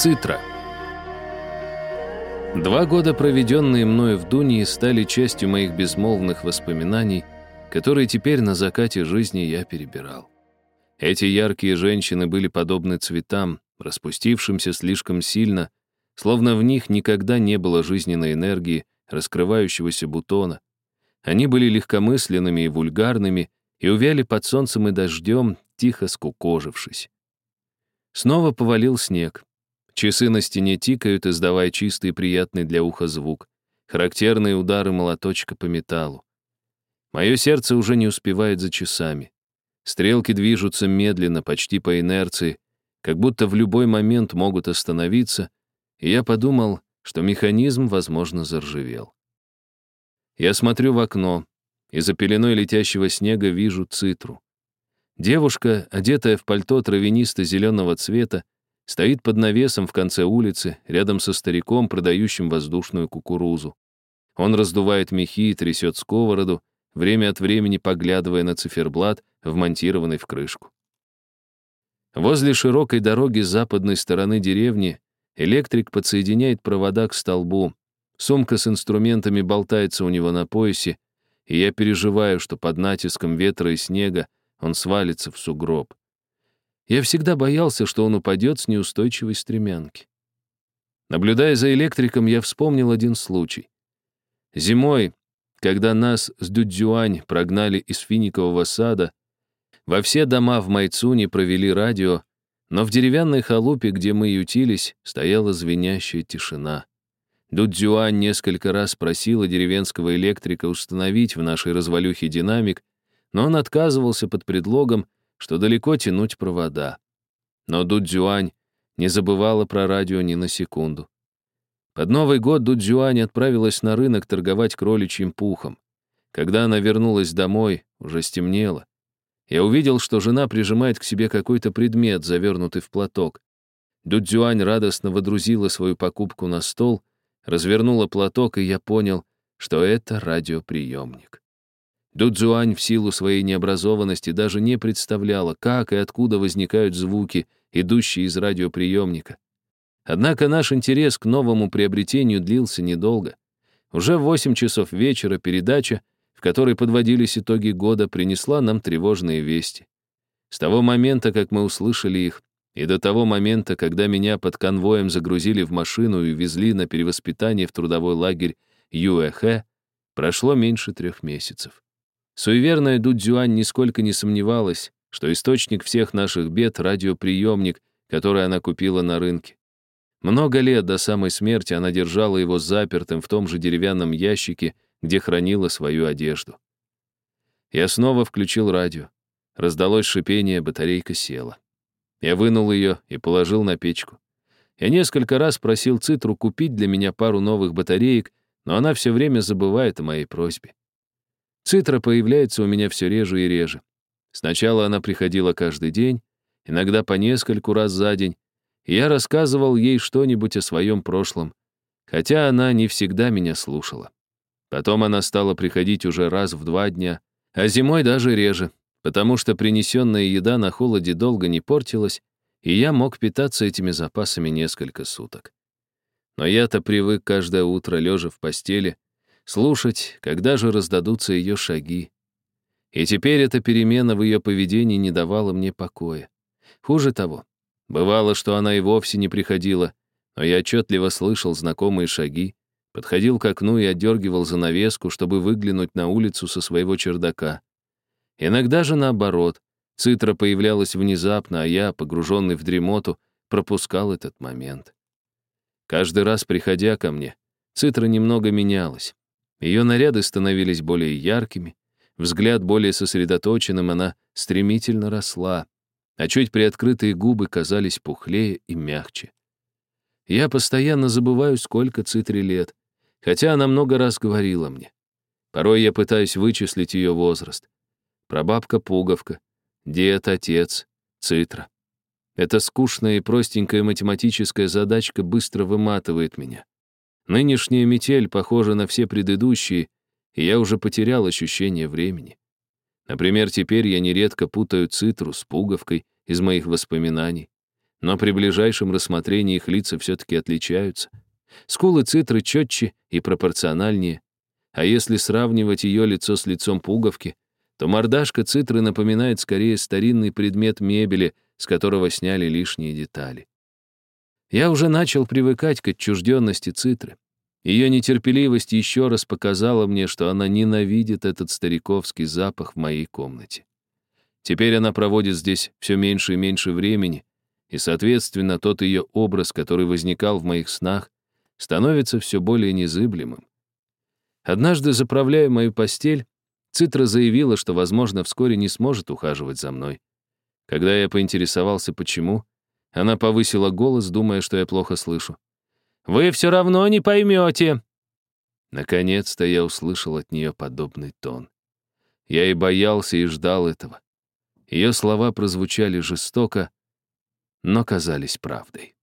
Цитра. Два года, проведенные мною в Дунии, стали частью моих безмолвных воспоминаний, которые теперь на закате жизни я перебирал. Эти яркие женщины были подобны цветам, распустившимся слишком сильно, словно в них никогда не было жизненной энергии, раскрывающегося бутона. Они были легкомысленными и вульгарными, и увяли под солнцем и дождем, тихо скукожившись. Снова повалил снег. Часы на стене тикают, издавая чистый и приятный для уха звук. Характерные удары молоточка по металлу. Мое сердце уже не успевает за часами. Стрелки движутся медленно, почти по инерции, как будто в любой момент могут остановиться, и я подумал, что механизм, возможно, заржавел. Я смотрю в окно, и за пеленой летящего снега вижу цитру. Девушка, одетая в пальто травянисто-зеленого цвета, стоит под навесом в конце улицы, рядом со стариком, продающим воздушную кукурузу. Он раздувает мехи и трясет сковороду, время от времени поглядывая на циферблат, вмонтированный в крышку. Возле широкой дороги с западной стороны деревни электрик подсоединяет провода к столбу. Сумка с инструментами болтается у него на поясе, и я переживаю, что под натиском ветра и снега он свалится в сугроб. Я всегда боялся, что он упадет с неустойчивой стремянки. Наблюдая за электриком, я вспомнил один случай. Зимой, когда нас с Дудзюань прогнали из финикового сада, во все дома в Майцуне провели радио, но в деревянной халупе, где мы ютились, стояла звенящая тишина. Дудзюань несколько раз просила деревенского электрика установить в нашей развалюхе динамик, но он отказывался под предлогом, что далеко тянуть провода. Но Дудзюань не забывала про радио ни на секунду. Под Новый год Дудзюань отправилась на рынок торговать кроличьим пухом. Когда она вернулась домой, уже стемнело. Я увидел, что жена прижимает к себе какой-то предмет, завернутый в платок. Дудзюань радостно водрузила свою покупку на стол, развернула платок, и я понял, что это радиоприемник. Дудзюань в силу своей необразованности даже не представляла, как и откуда возникают звуки, идущие из радиоприемника. Однако наш интерес к новому приобретению длился недолго. Уже в 8 часов вечера передача — в которой подводились итоги года, принесла нам тревожные вести. С того момента, как мы услышали их, и до того момента, когда меня под конвоем загрузили в машину и везли на перевоспитание в трудовой лагерь Юэхэ, прошло меньше трех месяцев. Суеверная Дудзюань нисколько не сомневалась, что источник всех наших бед — радиоприемник, который она купила на рынке. Много лет до самой смерти она держала его запертым в том же деревянном ящике, где хранила свою одежду. Я снова включил радио. Раздалось шипение, батарейка села. Я вынул ее и положил на печку. Я несколько раз просил Цитру купить для меня пару новых батареек, но она все время забывает о моей просьбе. Цитра появляется у меня все реже и реже. Сначала она приходила каждый день, иногда по нескольку раз за день, и я рассказывал ей что-нибудь о своем прошлом, хотя она не всегда меня слушала. Потом она стала приходить уже раз в два дня, а зимой даже реже, потому что принесенная еда на холоде долго не портилась, и я мог питаться этими запасами несколько суток. Но я-то привык каждое утро, лежа в постели, слушать, когда же раздадутся ее шаги. И теперь эта перемена в ее поведении не давала мне покоя. Хуже того, бывало, что она и вовсе не приходила, но я отчетливо слышал знакомые шаги, подходил к окну и отдергивал занавеску, чтобы выглянуть на улицу со своего чердака. Иногда же наоборот, цитра появлялась внезапно, а я, погруженный в дремоту, пропускал этот момент. Каждый раз, приходя ко мне, цитра немного менялась. Ее наряды становились более яркими, взгляд более сосредоточенным, она стремительно росла, а чуть приоткрытые губы казались пухлее и мягче. Я постоянно забываю, сколько цитре лет, хотя она много раз говорила мне. Порой я пытаюсь вычислить ее возраст. Прабабка-пуговка, дед, отец, цитра. Эта скучная и простенькая математическая задачка быстро выматывает меня. Нынешняя метель похожа на все предыдущие, и я уже потерял ощущение времени. Например, теперь я нередко путаю цитру с пуговкой из моих воспоминаний. но при ближайшем рассмотрении их лица все-таки отличаются. Скулы цитры четче и пропорциональнее. А если сравнивать ее лицо с лицом пуговки, то мордашка цитры напоминает скорее старинный предмет мебели, с которого сняли лишние детали. Я уже начал привыкать к отчужденности цитры. Ее нетерпеливость еще раз показала мне, что она ненавидит этот стариковский запах в моей комнате. Теперь она проводит здесь все меньше и меньше времени, и, соответственно, тот ее образ, который возникал в моих снах, становится все более незыблемым. Однажды, заправляя мою постель, Цитра заявила, что, возможно, вскоре не сможет ухаживать за мной. Когда я поинтересовался, почему, она повысила голос, думая, что я плохо слышу. «Вы все равно не поймете!» Наконец-то я услышал от нее подобный тон. Я и боялся, и ждал этого. Ее слова прозвучали жестоко, но казались правдой.